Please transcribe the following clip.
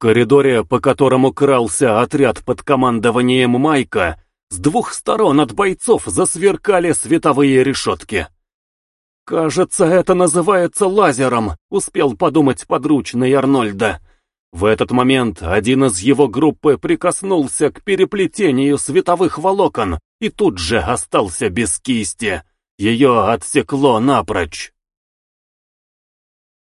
коридоре, по которому крался отряд под командованием Майка, с двух сторон от бойцов засверкали световые решетки. «Кажется, это называется лазером», — успел подумать подручный Арнольда. В этот момент один из его группы прикоснулся к переплетению световых волокон и тут же остался без кисти. Ее отсекло напрочь.